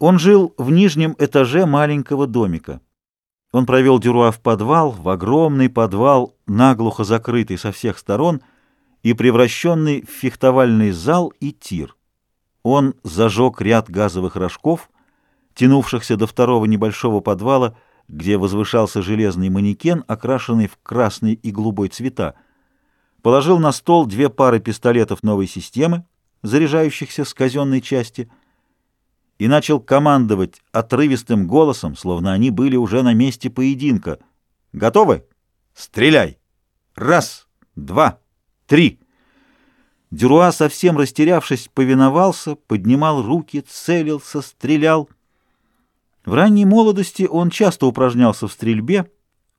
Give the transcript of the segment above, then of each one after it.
Он жил в нижнем этаже маленького домика. Он провел Дюруа в подвал, в огромный подвал, наглухо закрытый со всех сторон и превращенный в фехтовальный зал и тир. Он зажег ряд газовых рожков, тянувшихся до второго небольшого подвала, где возвышался железный манекен, окрашенный в красный и голубой цвета, положил на стол две пары пистолетов новой системы, заряжающихся с казенной части, и начал командовать отрывистым голосом, словно они были уже на месте поединка. «Готовы? Стреляй! Раз, два, три!» Дюруа, совсем растерявшись, повиновался, поднимал руки, целился, стрелял. В ранней молодости он часто упражнялся в стрельбе,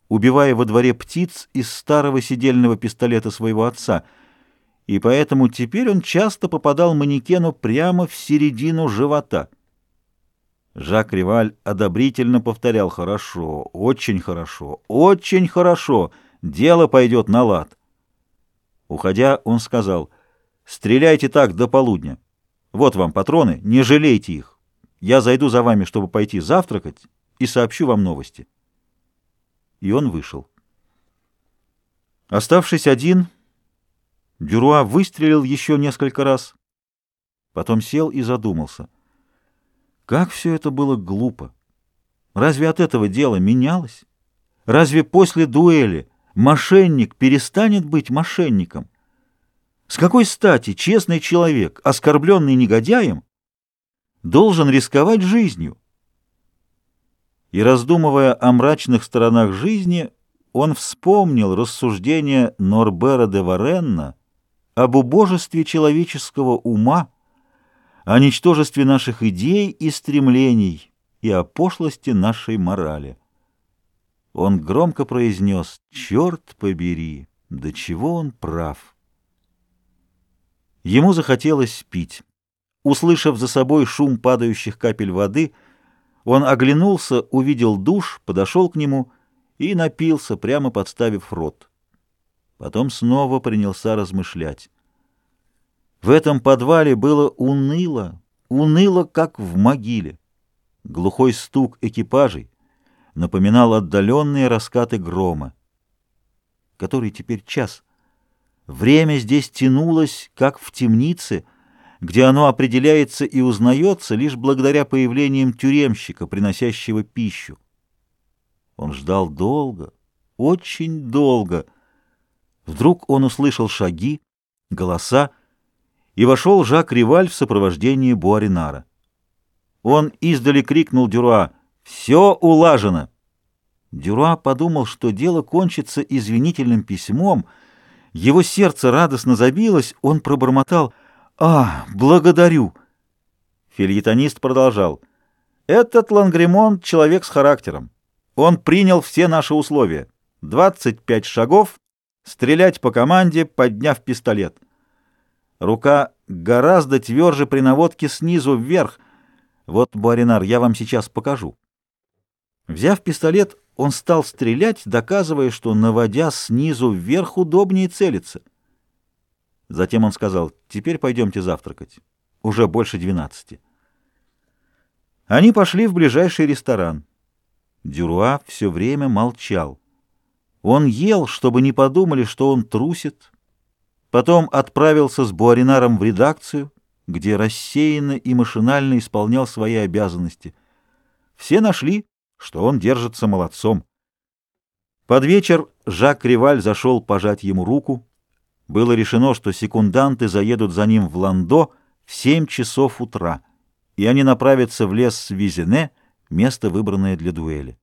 убивая во дворе птиц из старого сидельного пистолета своего отца, и поэтому теперь он часто попадал манекену прямо в середину живота — Жак Риваль одобрительно повторял «Хорошо, очень хорошо, очень хорошо, дело пойдет на лад». Уходя, он сказал «Стреляйте так до полудня. Вот вам патроны, не жалейте их. Я зайду за вами, чтобы пойти завтракать, и сообщу вам новости». И он вышел. Оставшись один, Дюруа выстрелил еще несколько раз, потом сел и задумался — как все это было глупо! Разве от этого дело менялось? Разве после дуэли мошенник перестанет быть мошенником? С какой стати честный человек, оскорбленный негодяем, должен рисковать жизнью? И раздумывая о мрачных сторонах жизни, он вспомнил рассуждения Норбера де Варенна об убожестве человеческого ума, о ничтожестве наших идей и стремлений и о пошлости нашей морали. Он громко произнес «Черт побери! До чего он прав!» Ему захотелось пить. Услышав за собой шум падающих капель воды, он оглянулся, увидел душ, подошел к нему и напился, прямо подставив рот. Потом снова принялся размышлять. В этом подвале было уныло, уныло, как в могиле. Глухой стук экипажей напоминал отдаленные раскаты грома. Который теперь час? Время здесь тянулось, как в темнице, где оно определяется и узнается лишь благодаря появлениям тюремщика, приносящего пищу. Он ждал долго, очень долго. Вдруг он услышал шаги, голоса, и вошел Жак Риваль в сопровождении Буаринара. Он издали крикнул Дюруа «Все улажено!». Дюруа подумал, что дело кончится извинительным письмом. Его сердце радостно забилось, он пробормотал «А, благодарю!». Фильетонист продолжал «Этот Лангремон — человек с характером. Он принял все наши условия. 25 шагов, стрелять по команде, подняв пистолет». Рука гораздо тверже при наводке снизу вверх. Вот, Буаринар, я вам сейчас покажу. Взяв пистолет, он стал стрелять, доказывая, что, наводя снизу вверх, удобнее целиться. Затем он сказал, теперь пойдемте завтракать. Уже больше двенадцати. Они пошли в ближайший ресторан. Дюруа все время молчал. Он ел, чтобы не подумали, что он трусит, Потом отправился с Буаринаром в редакцию, где рассеянно и машинально исполнял свои обязанности. Все нашли, что он держится молодцом. Под вечер Жак Риваль зашел пожать ему руку. Было решено, что секунданты заедут за ним в Ландо в семь часов утра, и они направятся в лес Визене, место, выбранное для дуэли.